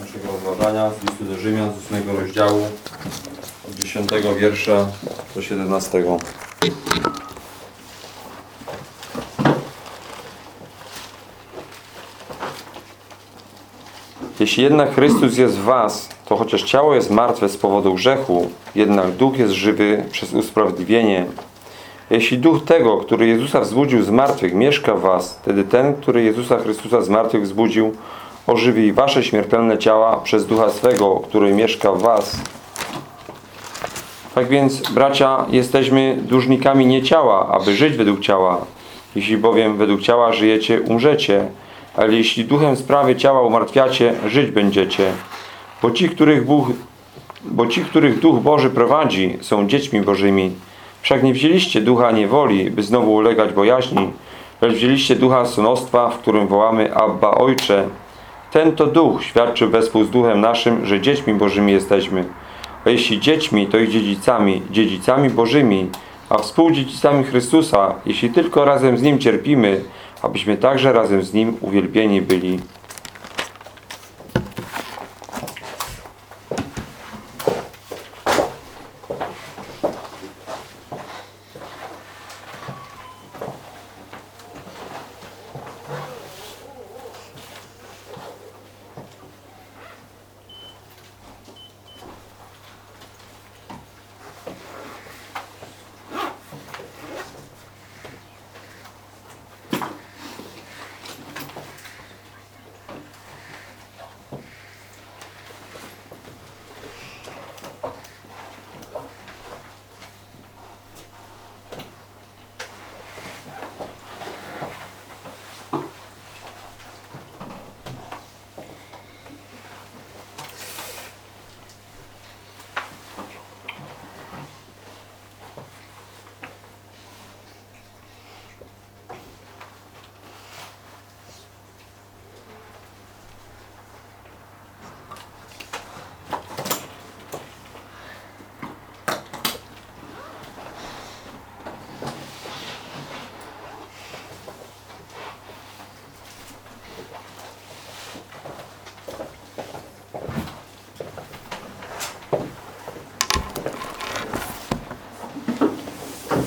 naszego rozważania z listu do Rzymian z 8 rozdziału od 10 wiersza do 17. Jeśli jednak Chrystus jest w was, to chociaż ciało jest martwe z powodu grzechu, jednak duch jest żywy przez usprawiedliwienie. Jeśli duch tego, który Jezusa wzbudził z martwych, mieszka w was, wtedy ten, który Jezusa Chrystusa z martwych wzbudził, ożywi wasze śmiertelne ciała przez ducha swego, który mieszka w was. Tak więc, bracia, jesteśmy dłużnikami nie ciała, aby żyć według ciała. Jeśli bowiem według ciała żyjecie, umrzecie. Ale jeśli duchem sprawy ciała umartwiacie, żyć będziecie. Bo ci, których, Bóg, bo ci, których Duch Boży prowadzi, są dziećmi Bożymi. Wszak nie wzięliście ducha niewoli, by znowu ulegać bojaźni, lecz wzięliście ducha synostwa, w którym wołamy Abba Ojcze. Ten to duch świadczy wespół z duchem naszym, że dziećmi Bożymi jesteśmy. A jeśli dziećmi, to i dziedzicami, dziedzicami Bożymi, a współdziedzicami Chrystusa, jeśli tylko razem z Nim cierpimy, abyśmy także razem z Nim uwielbieni byli.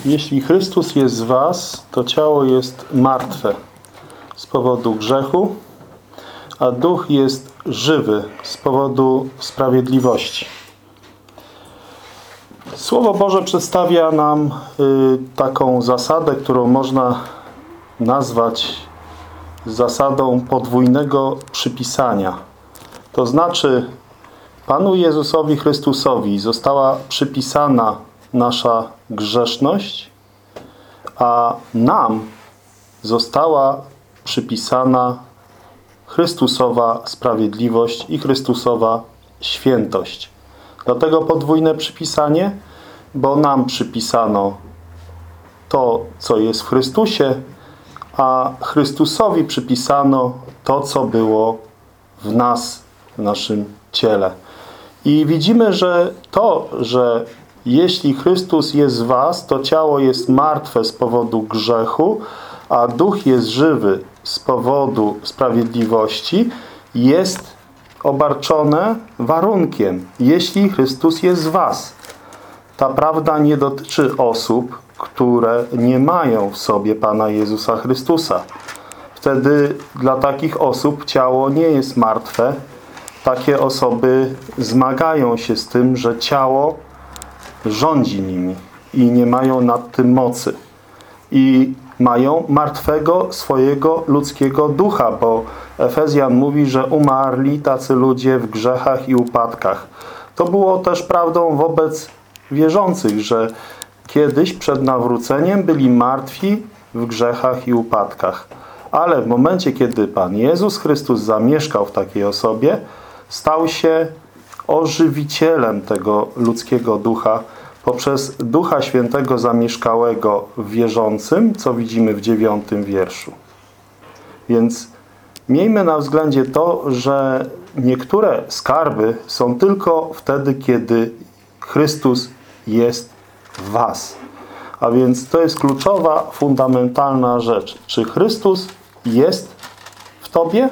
Jeśli Chrystus jest z was, to ciało jest martwe z powodu grzechu, a duch jest żywy z powodu sprawiedliwości. Słowo Boże przedstawia nam y, taką zasadę, którą można nazwać zasadą podwójnego przypisania. To znaczy Panu Jezusowi Chrystusowi została przypisana nasza grzeszność, a nam została przypisana Chrystusowa sprawiedliwość i Chrystusowa świętość. Dlatego podwójne przypisanie, bo nam przypisano to, co jest w Chrystusie, a Chrystusowi przypisano to, co było w nas, w naszym ciele. I widzimy, że to, że jeśli Chrystus jest z was, to ciało jest martwe z powodu grzechu, a duch jest żywy z powodu sprawiedliwości, jest obarczone warunkiem, jeśli Chrystus jest z was. Ta prawda nie dotyczy osób, które nie mają w sobie Pana Jezusa Chrystusa. Wtedy dla takich osób ciało nie jest martwe. Takie osoby zmagają się z tym, że ciało rządzi nimi i nie mają nad tym mocy. I mają martwego swojego ludzkiego ducha, bo Efezjan mówi, że umarli tacy ludzie w grzechach i upadkach. To było też prawdą wobec wierzących, że kiedyś przed nawróceniem byli martwi w grzechach i upadkach. Ale w momencie, kiedy Pan Jezus Chrystus zamieszkał w takiej osobie, stał się ożywicielem tego ludzkiego ducha poprzez Ducha Świętego zamieszkałego w wierzącym, co widzimy w dziewiątym wierszu. Więc miejmy na względzie to, że niektóre skarby są tylko wtedy, kiedy Chrystus jest w was. A więc to jest kluczowa, fundamentalna rzecz. Czy Chrystus jest w tobie?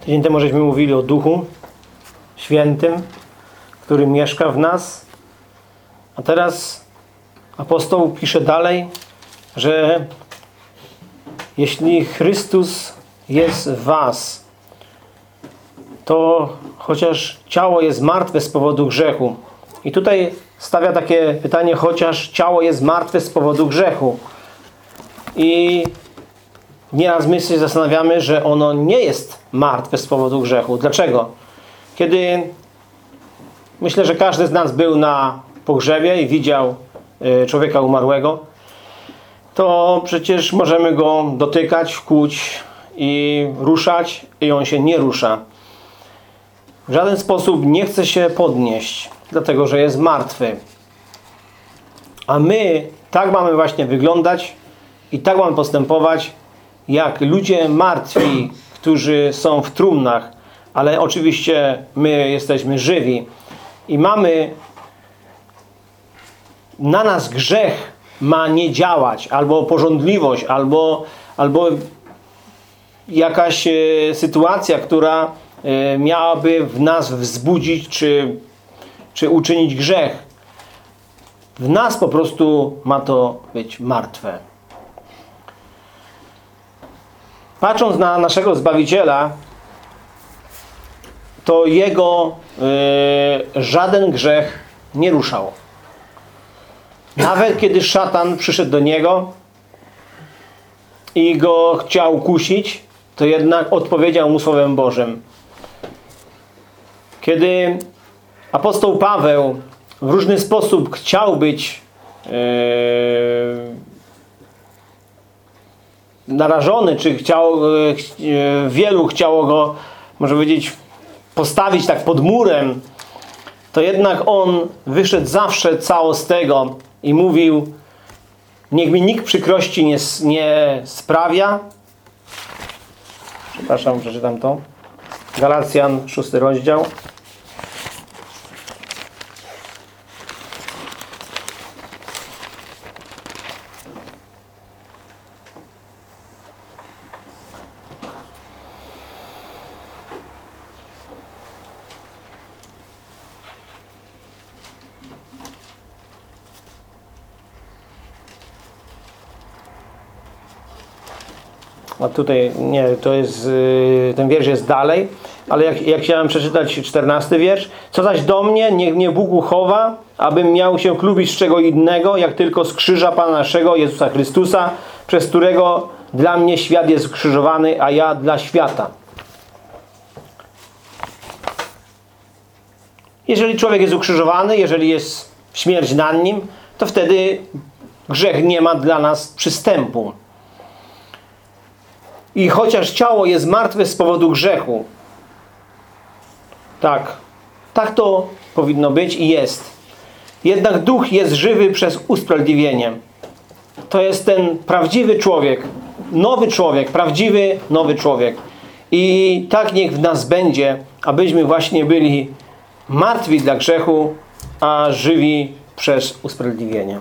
Tydzień temu żeśmy mówili o Duchu Świętym, który mieszka w nas. A teraz apostoł pisze dalej, że jeśli Chrystus jest w was, to chociaż ciało jest martwe z powodu grzechu, i tutaj stawia takie pytanie, chociaż ciało jest martwe z powodu grzechu. I nieraz my się zastanawiamy, że ono nie jest martwe z powodu grzechu. Dlaczego? Kiedy myślę, że każdy z nas był na pogrzebie i widział y, człowieka umarłego, to przecież możemy go dotykać, kłuć i ruszać i on się nie rusza. W żaden sposób nie chce się podnieść, dlatego że jest martwy. A my tak mamy właśnie wyglądać i tak mamy postępować, jak ludzie martwi, którzy są w trumnach, ale oczywiście my jesteśmy żywi i mamy na nas grzech ma nie działać, albo porządliwość, albo, albo jakaś e, sytuacja, która e, miałaby w nas wzbudzić, czy, czy uczynić grzech. W nas po prostu ma to być martwe. Patrząc na naszego Zbawiciela, to Jego e, żaden grzech nie ruszał. Nawet kiedy szatan przyszedł do Niego i Go chciał kusić, to jednak odpowiedział Mu Słowem Bożym. Kiedy apostoł Paweł w różny sposób chciał być e, narażony, czy chciał, e, e, wielu chciało go, może powiedzieć, postawić tak pod murem, to jednak on wyszedł zawsze cało z tego i mówił niech mi nikt przykrości nie, nie sprawia. Przepraszam, przeczytam to. Galacjan, szósty rozdział. A tutaj, nie, to jest, yy, ten wiersz jest dalej, ale jak, jak chciałem przeczytać 14 wiersz. Co zaś do mnie, niech mnie Bóg uchowa, abym miał się chlubić z czego innego, jak tylko z krzyża Pana naszego, Jezusa Chrystusa, przez którego dla mnie świat jest ukrzyżowany, a ja dla świata. Jeżeli człowiek jest ukrzyżowany, jeżeli jest śmierć nad nim, to wtedy grzech nie ma dla nas przystępu. I chociaż ciało jest martwe z powodu grzechu, tak, tak to powinno być i jest. Jednak duch jest żywy przez usprawiedliwienie. To jest ten prawdziwy człowiek, nowy człowiek, prawdziwy nowy człowiek. I tak niech w nas będzie, abyśmy właśnie byli martwi dla grzechu, a żywi przez usprawiedliwienie.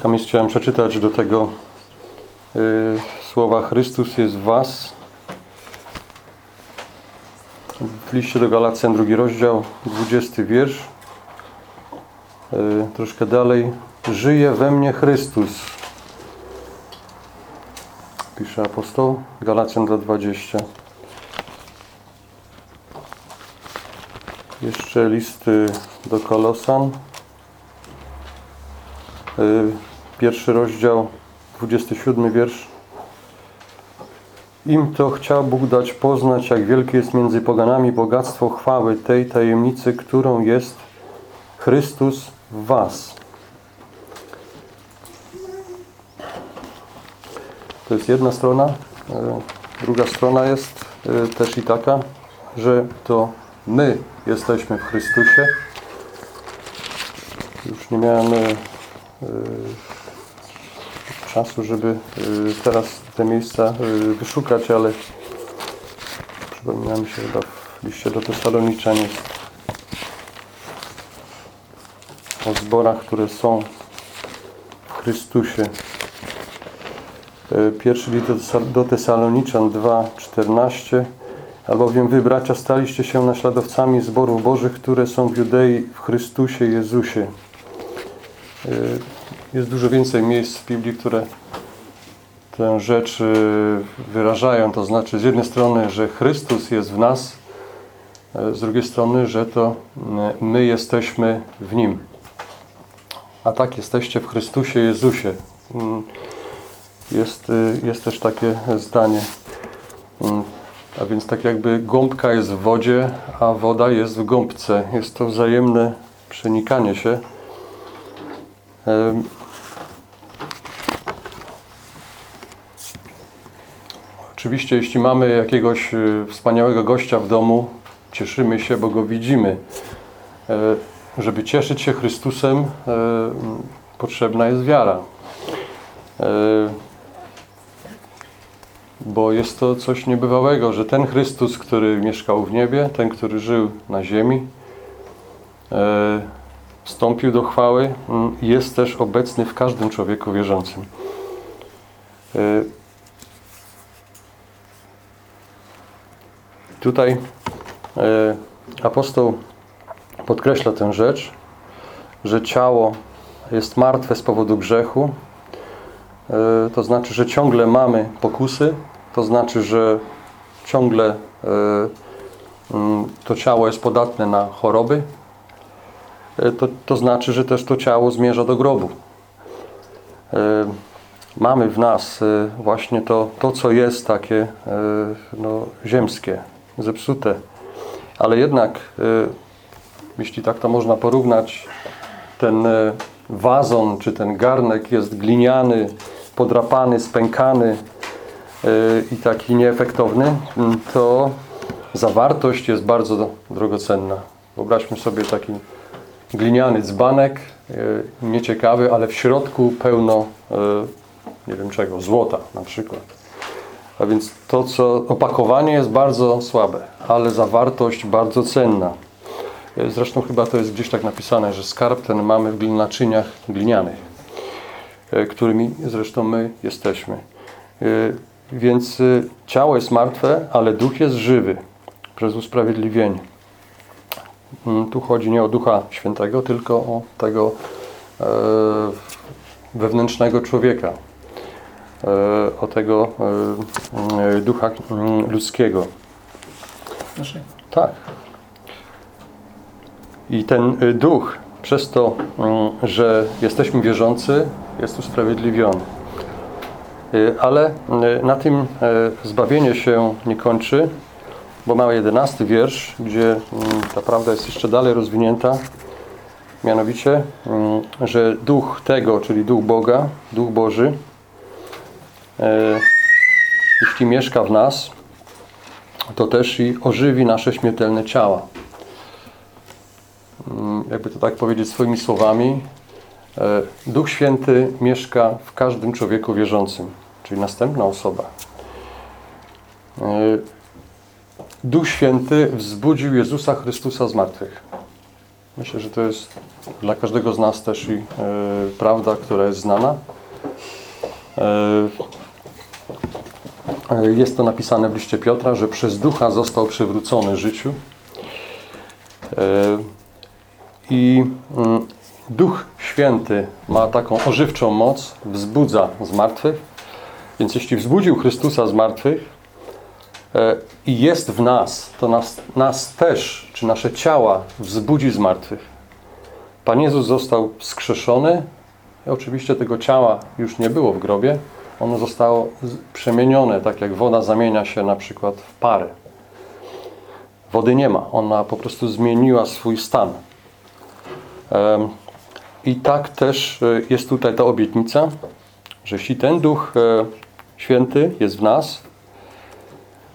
Kilka miejsc chciałem przeczytać do tego y, słowa Chrystus jest w was. W liście do Galacjan, drugi rozdział, 20 wiersz. Y, troszkę dalej. Żyje we mnie Chrystus. Pisze apostoł. Galacjan 2,20. Jeszcze listy do Kolosan. Y, Pierwszy rozdział, 27 wiersz. Im to chciał Bóg dać poznać, jak wielkie jest między poganami bogactwo chwały tej tajemnicy, którą jest Chrystus w was. To jest jedna strona. E, Druga strona jest e, też i taka, że to my jesteśmy w Chrystusie. Już nie miałem e, czasu, żeby e, teraz te miejsca e, wyszukać, ale przypomina mi się chyba w liście do Tesaloniczan jest o zborach, które są w Chrystusie. E, Pierwszy list do Tesaloniczan 2:14 Albowiem wy, bracia, staliście się naśladowcami zborów Bożych, które są w Judei w Chrystusie Jezusie. E, Jest dużo więcej miejsc w Biblii, które tę rzecz e, wyrażają. To znaczy, z jednej strony, że Chrystus jest w nas, e, z drugiej strony, że to m, my jesteśmy w Nim. A tak jesteście w Chrystusie Jezusie. Mm, Jest, y, jest też takie zdanie. Mm, A więc tak jakby gąbka jest w wodzie, a woda jest w gąbce. Jest to wzajemne przenikanie się. Oczywiście, jeśli mamy jakiegoś y, wspaniałego gościa w domu, cieszymy się, bo go widzimy. E, Żeby cieszyć się Chrystusem, e, potrzebna jest wiara. E, Bo jest to coś niebywałego, że ten Chrystus, który mieszkał w niebie, ten, który żył na ziemi, wstąpił do chwały, m, jest też obecny w każdym człowieku wierzącym. Tutaj e, apostoł podkreśla tę rzecz, że ciało jest martwe z powodu grzechu. E, to znaczy, że ciągle mamy pokusy, to znaczy, że ciągle e, mm, to ciało jest podatne na choroby. To, to znaczy, że też to ciało zmierza do grobu. Mamy w nas właśnie to, to co jest takie no, ziemskie, zepsute. Ale jednak, e, jeśli tak to można porównać, ten e, wazon czy ten garnek jest gliniany, podrapany, spękany e, i taki nieefektowny, m, to zawartość jest bardzo drogocenna. Wyobraźmy sobie taki gliniany dzbanek, nieciekawy, ale w środku pełno nie wiem czego, złota na przykład. A więc to, co opakowanie jest bardzo słabe, ale zawartość bardzo cenna. E, Zresztą chyba to jest gdzieś tak napisane, że skarb ten mamy w naczyniach glinianych, e, którymi zresztą my jesteśmy. E, Więc ciało jest martwe, ale duch jest żywy przez usprawiedliwienie. Mm, Tu chodzi nie o Ducha Świętego, tylko o tego wewnętrznego człowieka, o tego e, e, ducha ludzkiego. Proszę. Tak. I ten duch, przez to, mm, że jesteśmy wierzący, jest usprawiedliwiony. Ale na tym zbawienie się nie kończy, bo mamy jedenasty wiersz, gdzie mm, ta prawda jest jeszcze dalej rozwinięta. Mianowicie, mm, że duch tego, czyli duch Boga, duch Boży, jeśli mieszka w nas, to też i ożywi nasze śmiertelne ciała. Mm, Jakby to tak powiedzieć swoimi słowami, e, Duch Święty mieszka w każdym człowieku wierzącym, czyli następna osoba. E, Duch Święty wzbudził Jezusa Chrystusa z martwych. Myślę, że to jest dla każdego z nas też i e, prawda, która jest znana. E, Jest to napisane w liście Piotra, że przez ducha został przywrócony życiu. E, I mm, Duch Święty ma taką ożywczą moc, wzbudza z martwych. Więc jeśli wzbudził Chrystusa z martwych e, i jest w nas, to nas, nas też, czy nasze ciała wzbudzi z martwych. Pan Jezus został wskrzeszony. I oczywiście tego ciała już nie było w grobie, ono zostało przemienione, tak jak woda zamienia się na przykład w parę. Wody nie ma, ona po prostu zmieniła swój stan. I tak też e, jest tutaj ta obietnica, że jeśli ten Duch e, Święty jest w nas,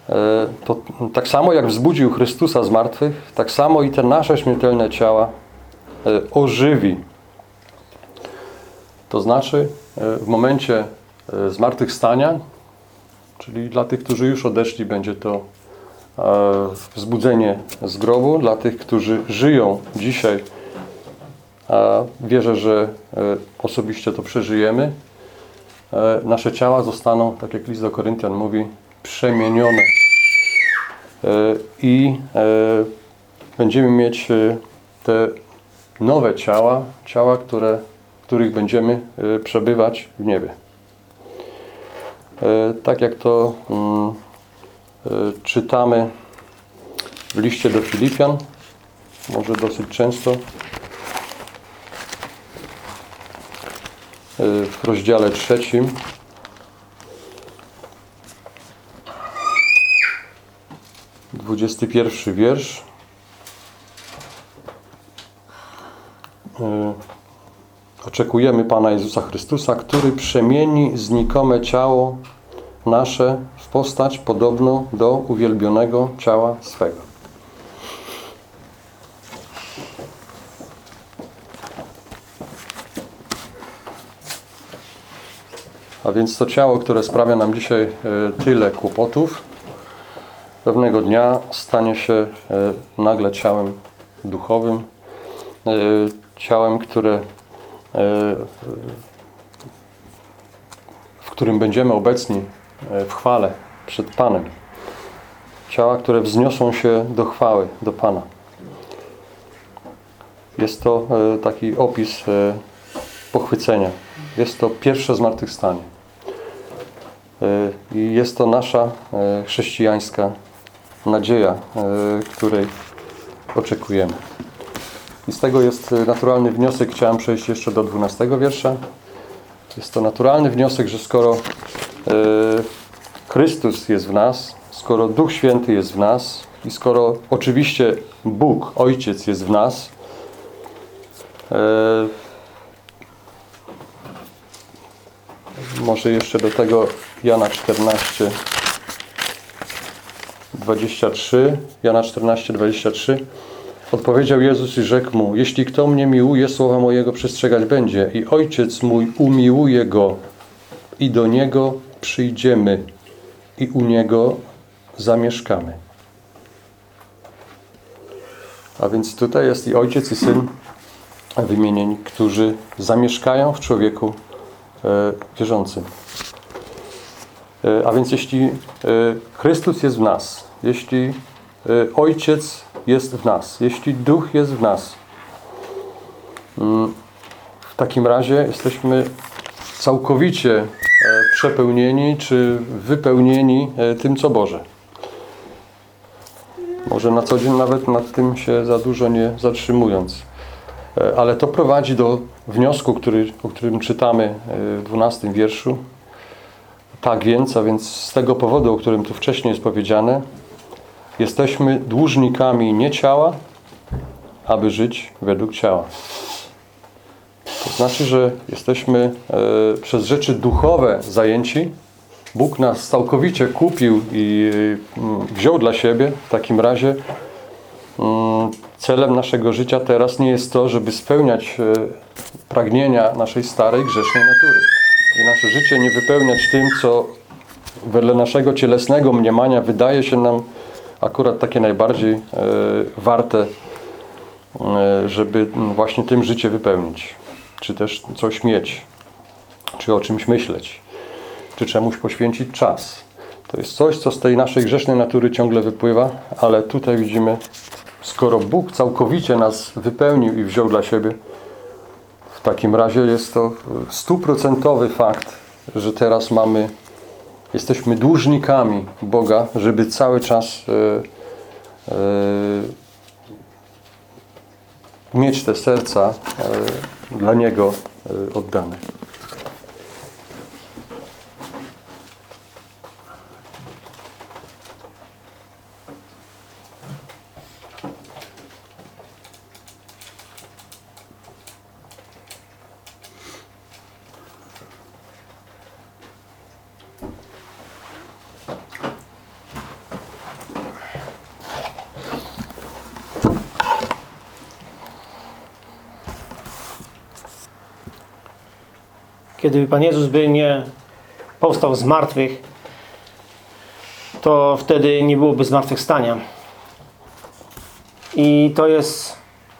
e, to tak samo jak wzbudził Chrystusa z martwych, tak samo i te nasze śmiertelne ciała ożywi. To znaczy w momencie zmartwychwstania, czyli dla tych, którzy już odeszli, będzie to e, wzbudzenie z grobu. Dla tych, którzy żyją dzisiaj, a wierzę, że e, osobiście to przeżyjemy, e, nasze ciała zostaną, tak jak list do Koryntian mówi, przemienione. E, I e, będziemy mieć e, te nowe ciała, ciała, które, w których będziemy e, przebywać w niebie. E, Tak jak to mm, e, czytamy w liście do Filipian, może dosyć często, e, w rozdziale trzecim. Dwudziesty pierwszy wiersz. Oczekujemy Pana Jezusa Chrystusa, który przemieni znikome ciało nasze w postać podobną do uwielbionego ciała swego. A więc to ciało, które sprawia nam dzisiaj e, tyle kłopotów, pewnego dnia stanie się e, nagle ciałem duchowym, e, ciałem, które, w którym będziemy obecni e, w chwale przed Panem. Ciała, które wzniosą się do chwały, do Pana. Jest to e, taki opis e, pochwycenia. Jest to pierwsze zmartwychwstanie. E, I jest to nasza e, chrześcijańska nadzieja, e, której oczekujemy. I z tego jest naturalny wniosek, chciałem przejść jeszcze do 12 wiersza. Jest to naturalny wniosek, że skoro e, Chrystus jest w nas, skoro Duch Święty jest w nas i skoro oczywiście Bóg, Ojciec jest w nas, e, może jeszcze do tego Jana 14, 23. Jana 14, 23. Odpowiedział Jezus i rzekł mu: Jeśli kto mnie miłuje, słowa mojego przestrzegać będzie, i ojciec mój umiłuje go, i do niego przyjdziemy, i u niego zamieszkamy. A więc tutaj jest i ojciec, i syn wymienieni, którzy zamieszkają w człowieku e, wierzącym. E, A więc jeśli e, Chrystus jest w nas, jeśli Ojciec jest w nas, jeśli Duch jest w nas, mm, w takim razie jesteśmy całkowicie e, przepełnieni czy wypełnieni e, tym, co Boże. Może na co dzień nawet nad tym się za dużo nie zatrzymując. E, Ale to prowadzi do wniosku, który, o którym czytamy w 12 wierszu. Tak więc, a więc z tego powodu, o którym tu wcześniej jest powiedziane, jesteśmy dłużnikami nie ciała, aby żyć według ciała. To znaczy, że jesteśmy e, przez rzeczy duchowe zajęci. Bóg nas całkowicie kupił i mm, wziął dla siebie. W takim razie mm, celem naszego życia teraz nie jest to, żeby spełniać e, pragnienia naszej starej, grzesznej natury. I nasze życie nie wypełniać tym, co wedle naszego cielesnego mniemania wydaje się nam akurat takie najbardziej e, warte, e, żeby mm, właśnie tym życie wypełnić. Czy też coś mieć, czy o czymś myśleć, czy czemuś poświęcić czas. To jest coś, co z tej naszej grzesznej natury ciągle wypływa, ale tutaj widzimy, skoro Bóg całkowicie nas wypełnił i wziął dla siebie, w takim razie jest to stuprocentowy fakt, że teraz mamy, jesteśmy dłużnikami Boga, żeby cały czas e, e, mieć te serca e, dla Niego oddane. Kiedy Pan Jezus by nie powstał z martwych, to wtedy nie byłoby zmartwychwstania. I to jest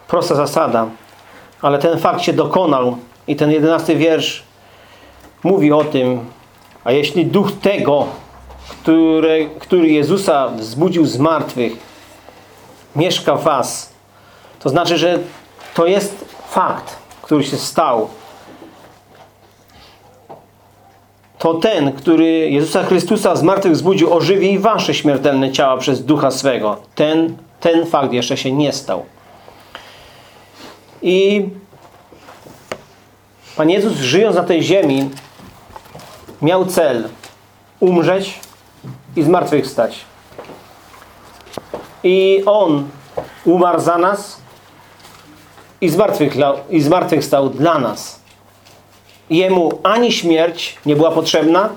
prosta zasada. Ale ten fakt się dokonał i ten jedenasty wiersz mówi o tym, a jeśli duch tego, który, który Jezusa wzbudził z martwych, mieszka w was, to znaczy, że to jest fakt, który się stał. To ten, który Jezusa Chrystusa z martwych wzbudził, ożywi wasze śmiertelne ciała przez ducha swego. Ten, ten fakt jeszcze się nie stał. I Pan Jezus żyjąc na tej ziemi miał cel umrzeć i zmartwychwstać. I On umarł za nas i zmartwychwstał dla nas. Jemu ani śmierć nie była potrzebna,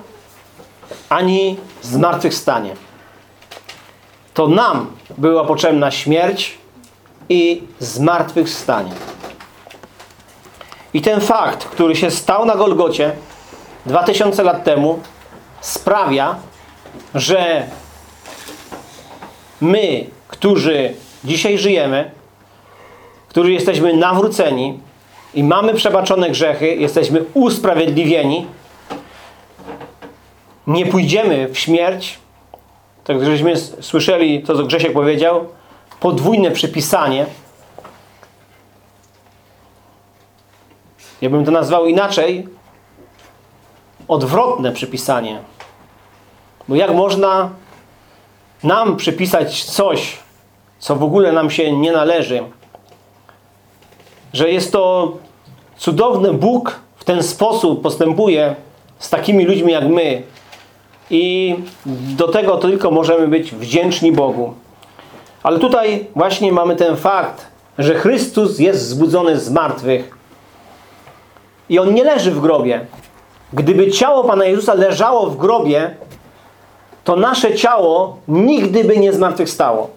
ani zmartwychwstanie. To nam była potrzebna śmierć i zmartwychwstanie. I ten fakt, który się stał na Golgocie 2000 lat temu, sprawia, że my, którzy dzisiaj żyjemy, którzy jesteśmy nawróceni i mamy przebaczone grzechy, jesteśmy usprawiedliwieni, nie pójdziemy w śmierć, tak żeśmy słyszeli to, co Grzesiek powiedział, podwójne przypisanie. Ja bym to nazwał inaczej, odwrotne przypisanie. Bo jak można nam przypisać coś, co w ogóle nam się nie należy, że jest to cudowny Bóg w ten sposób postępuje z takimi ludźmi jak my i do tego tylko możemy być wdzięczni Bogu. Ale tutaj właśnie mamy ten fakt, że Chrystus jest zbudzony z martwych i On nie leży w grobie. Gdyby ciało Pana Jezusa leżało w grobie, to nasze ciało nigdy by nie zmartwychwstało.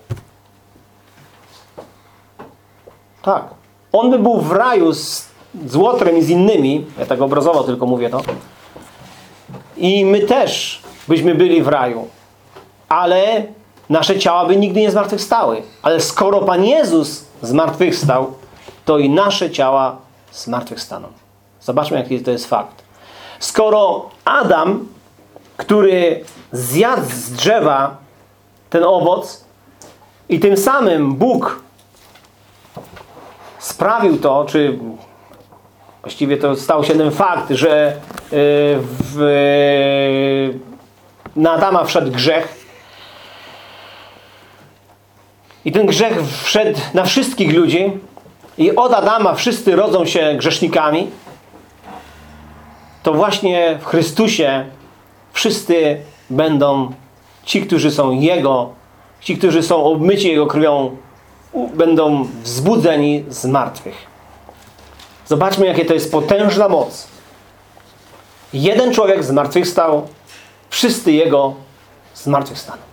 Tak. On by był w raju z, z Łotrem i z innymi, ja tak obrazowo tylko mówię to, i my też byśmy byli w raju. Ale nasze ciała by nigdy nie zmartwychwstały. Ale skoro Pan Jezus zmartwychwstał, to i nasze ciała zmartwychwstaną. Zobaczmy, jaki to jest fakt. Skoro Adam, który zjadł z drzewa ten owoc i tym samym Bóg sprawił to, czy właściwie to stał się ten fakt, że y, w, na Adama wszedł grzech. I ten grzech wszedł na wszystkich ludzi. I od Adama wszyscy rodzą się grzesznikami. To właśnie w Chrystusie wszyscy będą ci, którzy są Jego, ci, którzy są obmyci Jego krwią, będą wzbudzeni z martwych. Zobaczmy, jakie to jest potężna moc. Jeden człowiek zmartwychwstał, wszyscy Jego zmartwychwstaną.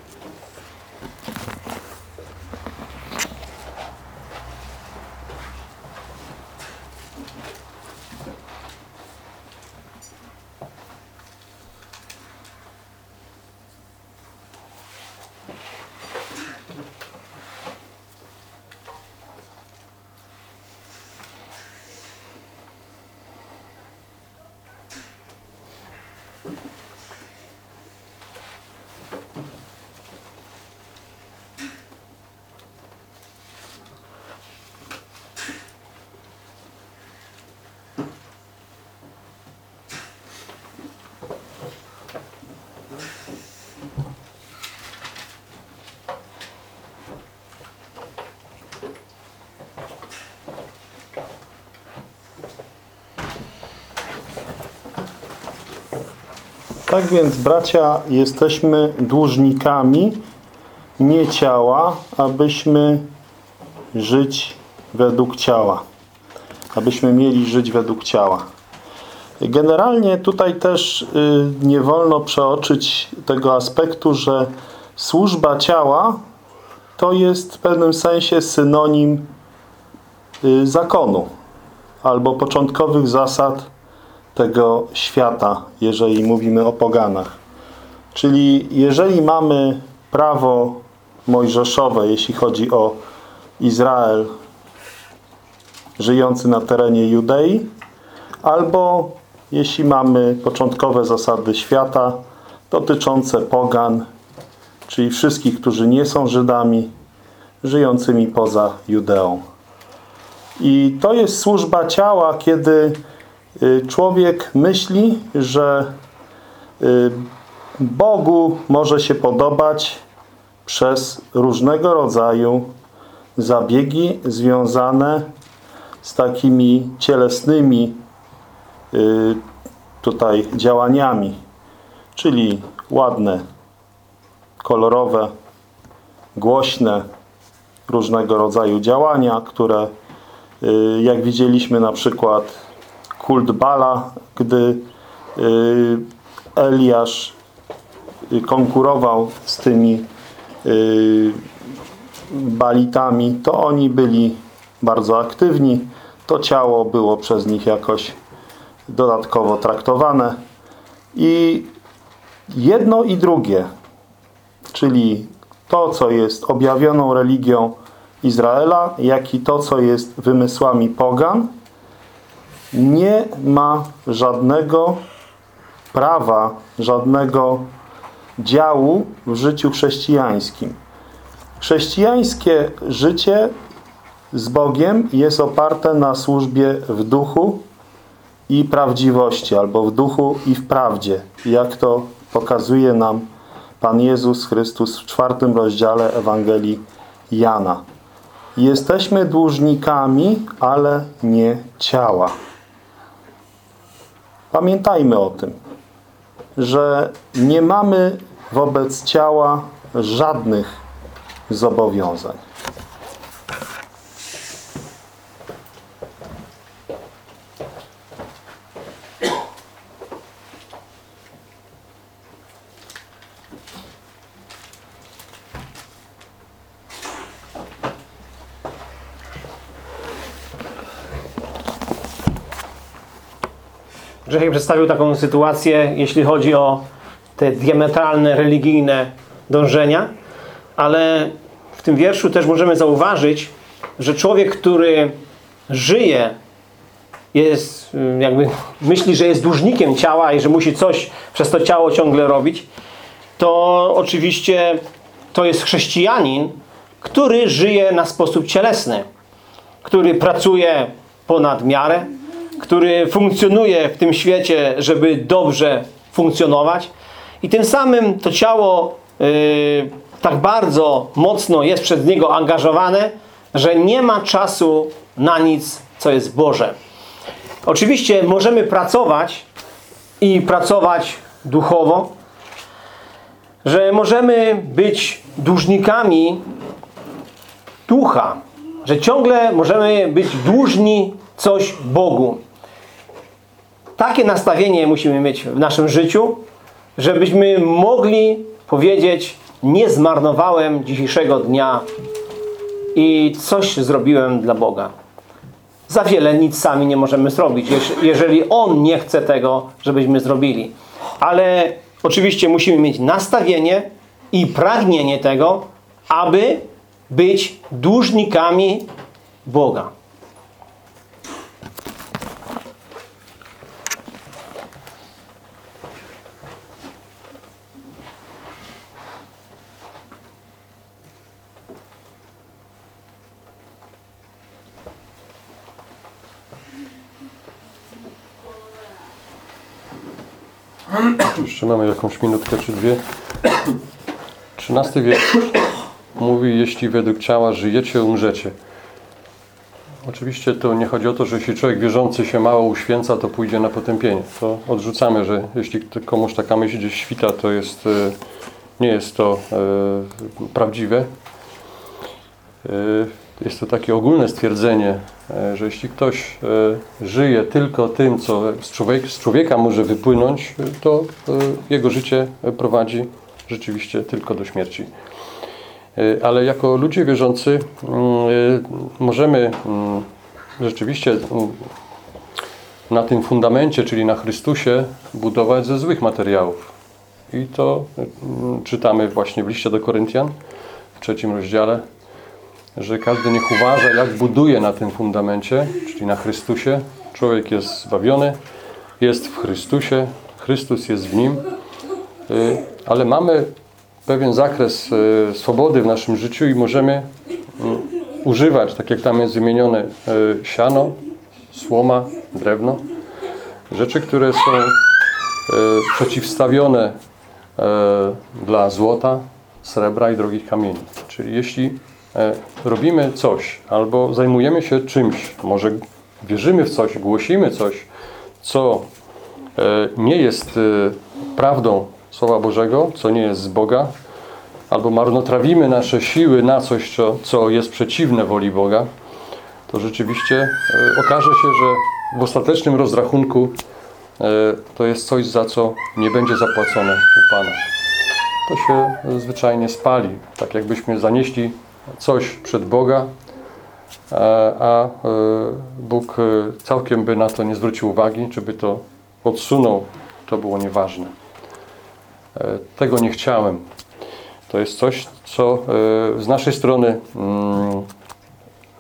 Tak więc, bracia, jesteśmy dłużnikami nie ciała, abyśmy żyć według ciała. Abyśmy mieli żyć według ciała. Generalnie tutaj też y, nie wolno przeoczyć tego aspektu, że służba ciała to jest w pewnym sensie synonim y, zakonu albo początkowych zasad tego świata, jeżeli mówimy o poganach. Czyli jeżeli mamy prawo mojżeszowe, jeśli chodzi o Izrael żyjący na terenie Judei, albo jeśli mamy początkowe zasady świata dotyczące pogan, czyli wszystkich, którzy nie są Żydami, żyjącymi poza Judeą. I to jest służba ciała, kiedy człowiek myśli, że y, Bogu może się podobać przez różnego rodzaju zabiegi związane z takimi cielesnymi y, tutaj działaniami, czyli ładne, kolorowe, głośne, różnego rodzaju działania, które y, jak widzieliśmy na przykład kult Bala, gdy y, Eliasz y, konkurował z tymi y, balitami, to oni byli bardzo aktywni. To ciało było przez nich jakoś dodatkowo traktowane. I jedno i drugie, czyli to, co jest objawioną religią Izraela, jak i to, co jest wymysłami pogan, nie ma żadnego prawa, żadnego działu w życiu chrześcijańskim. Chrześcijańskie życie z Bogiem jest oparte na służbie w duchu i prawdziwości, albo w duchu i w prawdzie, jak to pokazuje nam Pan Jezus Chrystus w czwartym rozdziale Ewangelii Jana. Jesteśmy dłużnikami, ale nie ciała. Pamiętajmy o tym, że nie mamy wobec ciała żadnych zobowiązań. Grzesiek przedstawił taką sytuację, jeśli chodzi o te diametralne, religijne dążenia, ale w tym wierszu też możemy zauważyć, że człowiek, który żyje, jest y, jakby myśli, że jest dłużnikiem ciała i że musi coś przez to ciało ciągle robić, to oczywiście to jest chrześcijanin, który żyje na sposób cielesny, który pracuje ponad miarę, który funkcjonuje w tym świecie, żeby dobrze funkcjonować i tym samym to ciało yy, tak bardzo mocno jest przez niego angażowane, że nie ma czasu na nic, co jest Boże. Oczywiście możemy pracować i pracować duchowo, że możemy być dłużnikami ducha, że ciągle możemy być dłużni coś Bogu. Takie nastawienie musimy mieć w naszym życiu, żebyśmy mogli powiedzieć nie zmarnowałem dzisiejszego dnia i coś zrobiłem dla Boga. Za wiele nic sami nie możemy zrobić, jeż- jeżeli On nie chce tego, żebyśmy zrobili. Ale oczywiście musimy mieć nastawienie i pragnienie tego, aby być dłużnikami Boga. Jeszcze mamy jakąś minutkę czy dwie. Trzynasty wiersz mówi, jeśli według ciała żyjecie, umrzecie. Oczywiście to nie chodzi o to, że jeśli człowiek wierzący się mało uświęca, to pójdzie na potępienie. To odrzucamy, że jeśli komuś taka myśl gdzieś świta, to jest, e, nie jest to e, prawdziwe. Jest to takie ogólne stwierdzenie, e, że jeśli ktoś e, żyje tylko tym, co z człowieka, z człowieka może wypłynąć, e, to jego życie prowadzi rzeczywiście tylko do śmierci. Ale jako ludzie wierzący mm, możemy mm, rzeczywiście mm, na tym fundamencie, czyli na Chrystusie, budować ze złych materiałów. I to czytamy właśnie w liście do Koryntian, w trzecim rozdziale, że każdy niech uważa, jak buduje na tym fundamencie, czyli na Chrystusie. Człowiek jest zbawiony, jest w Chrystusie, Chrystus jest w nim, Y, ale mamy pewien zakres y, swobody w naszym życiu i możemy mm, używać, tak jak tam jest wymienione, y, siano, słoma, drewno, rzeczy, które są y, przeciwstawione y, dla złota, srebra i drogich kamieni. Czyli jeśli robimy coś albo zajmujemy się czymś, może wierzymy w coś, głosimy coś, co e, nie jest e, prawdą Słowa Bożego, co nie jest z Boga, albo marnotrawimy nasze siły na coś, co, co jest przeciwne woli Boga, to rzeczywiście e, okaże się, że w ostatecznym rozrachunku e, to jest coś, za co nie będzie zapłacone u Pana. To się zwyczajnie spali, tak jakbyśmy zanieśli coś przed Boga, a, a e, Bóg e, całkiem by na to nie zwrócił uwagi, czy by to odsunął, to było nieważne. E, Tego nie chciałem. To jest coś, co e, z naszej strony mm,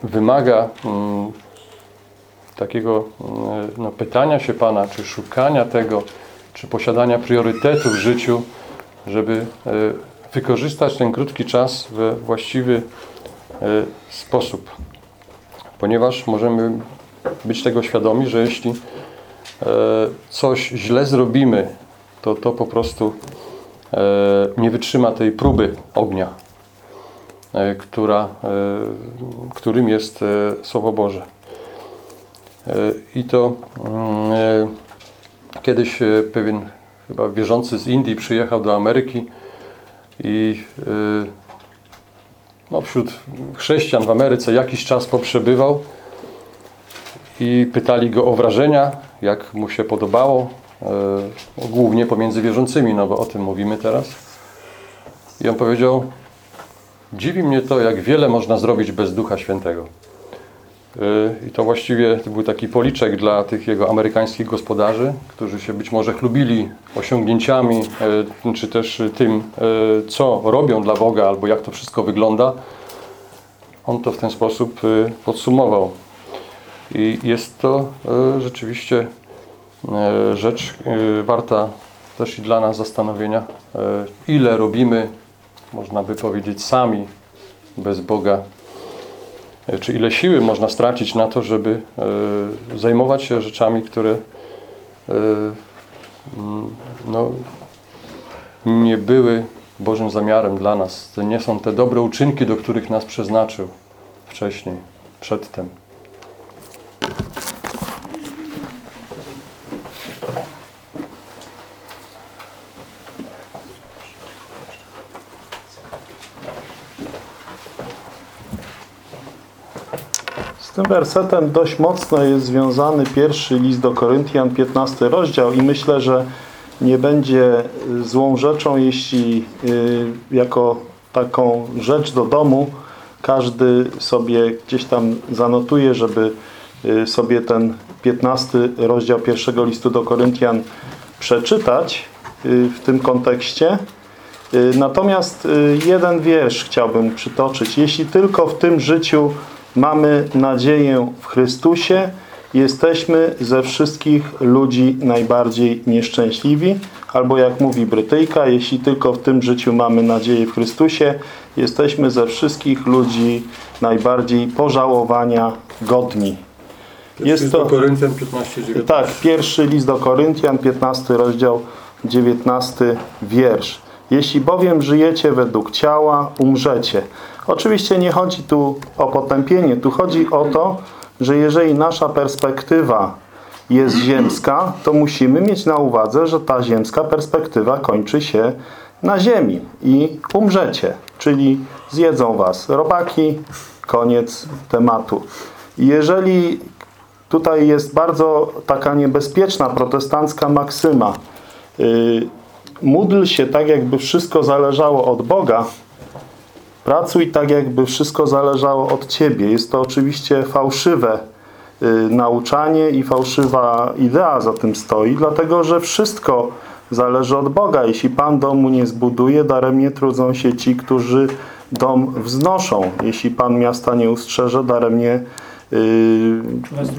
wymaga mm, takiego mm, no, pytania się Pana, czy szukania tego, czy posiadania priorytetu w życiu, żeby e, wykorzystać ten krótki czas we właściwy e, sposób. Ponieważ możemy być tego świadomi, że jeśli e, coś źle zrobimy, to to po prostu e, nie wytrzyma tej próby ognia, która, którym jest Słowo Boże. I to mm, kiedyś pewien chyba wierzący z Indii przyjechał do Ameryki i e, no, wśród chrześcijan w Ameryce jakiś czas poprzebywał i pytali go o wrażenia, jak mu się podobało, e, głównie pomiędzy wierzącymi, no bo o tym mówimy teraz. I on powiedział, dziwi mnie to, jak wiele można zrobić bez Ducha Świętego. E, I to właściwie to był taki policzek dla tych jego amerykańskich gospodarzy, którzy się być może chlubili osiągnięciami, e, czy też tym, e, co robią dla Boga, albo jak to wszystko wygląda. On to w ten sposób podsumował. I jest to rzeczywiście rzecz warta też i dla nas zastanowienia, ile robimy, można by powiedzieć, sami bez Boga, czy ile siły można stracić na to, żeby e, zajmować się rzeczami, które e, no, nie były Bożym zamiarem dla nas. To nie są te dobre uczynki, do których nas przeznaczył wcześniej, przedtem. Tym wersetem dość mocno jest związany pierwszy list do Koryntian, 15 rozdział i myślę, że nie będzie y, złą rzeczą, jeśli y, jako taką rzecz do domu każdy sobie gdzieś tam zanotuje, żeby y, sobie ten 15 rozdział pierwszego listu do Koryntian przeczytać w tym kontekście. Natomiast jeden wiersz chciałbym przytoczyć. Jeśli tylko w tym życiu mamy nadzieję w Chrystusie, jesteśmy ze wszystkich ludzi najbardziej nieszczęśliwi. Albo jak mówi Brytyjka, jeśli tylko w tym życiu mamy nadzieję w Chrystusie, jesteśmy ze wszystkich ludzi najbardziej pożałowania godni. Jest to... Koryntian 15, Tak, pierwszy list do Koryntian, 15 rozdział, 19 wiersz. Jeśli bowiem żyjecie według ciała, umrzecie. Oczywiście nie chodzi tu o potępienie, tu chodzi o to, że jeżeli nasza perspektywa jest ziemska, to musimy mieć na uwadze, że ta ziemska perspektywa kończy się na ziemi i umrzecie, czyli zjedzą was robaki, koniec tematu. Jeżeli Tutaj jest bardzo taka niebezpieczna protestancka maksyma. Yy, módl się tak, jakby wszystko zależało od Boga. Pracuj tak, jakby wszystko zależało od Ciebie. Jest to oczywiście fałszywe y, nauczanie i fałszywa idea za tym stoi, dlatego że wszystko zależy od Boga. Jeśli Pan domu nie zbuduje, daremnie trudzą się ci, którzy dom wznoszą. Jeśli Pan miasta nie ustrzeże, daremnie y,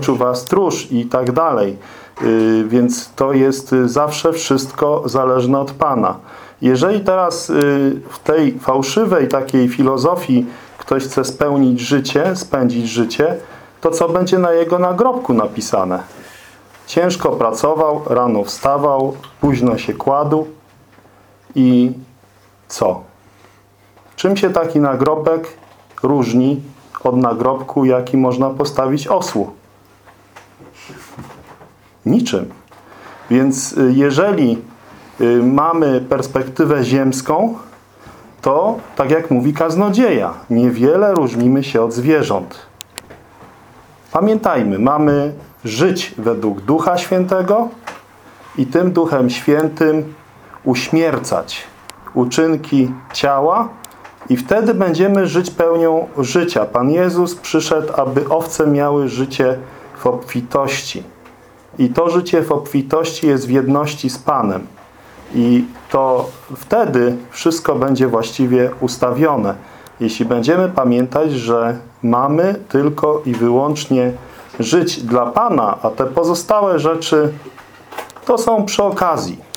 czuwa stróż i tak dalej. Y, Więc to jest zawsze wszystko zależne od Pana. Jeżeli teraz y, w tej fałszywej takiej filozofii ktoś chce spełnić życie, spędzić życie, to co będzie na jego nagrobku napisane? Ciężko pracował, rano wstawał, późno się kładł i co? Czym się taki nagrobek różni od nagrobku, jaki można postawić osłu? Niczym. Więc y, jeżeli mamy perspektywę ziemską, to, tak jak mówi kaznodzieja, niewiele różnimy się od zwierząt. Pamiętajmy, mamy żyć według Ducha Świętego i tym Duchem Świętym uśmiercać uczynki ciała i wtedy będziemy żyć pełnią życia. Pan Jezus przyszedł, aby owce miały życie w obfitości. I to życie w obfitości jest w jedności z Panem. I to wtedy wszystko będzie właściwie ustawione. Jeśli będziemy pamiętać, że mamy tylko i wyłącznie żyć dla Pana, a te pozostałe rzeczy to są przy okazji.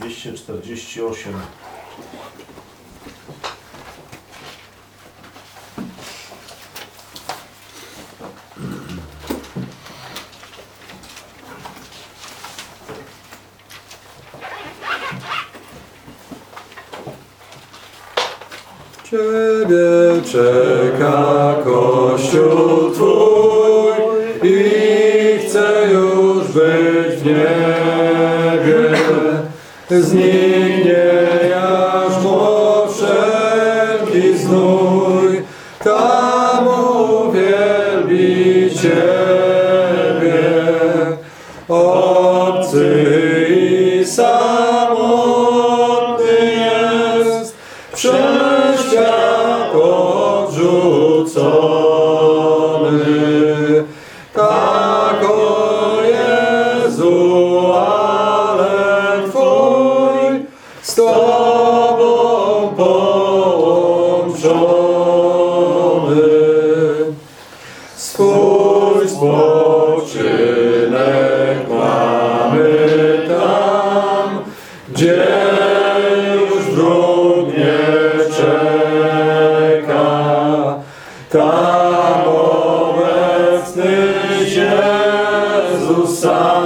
Dwieście czterdzieści osiem. Ciebie czeka Kościół Twój з ним. Tam obecny Jezus sam,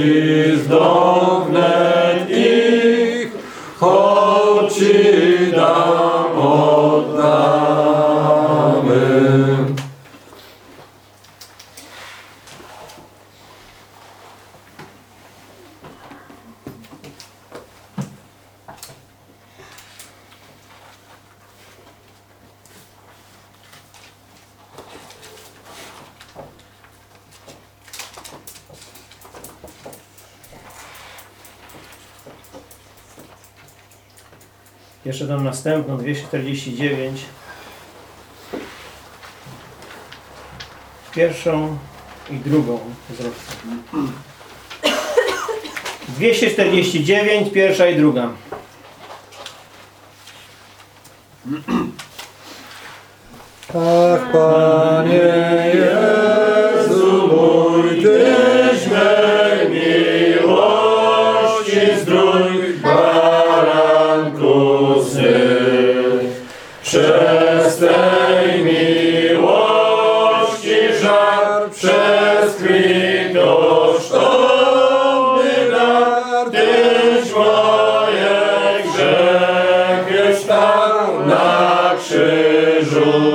is done. następną 249 pierwszą i drugą zróbmy mhm. 249 pierwsza i druga. krzyżu.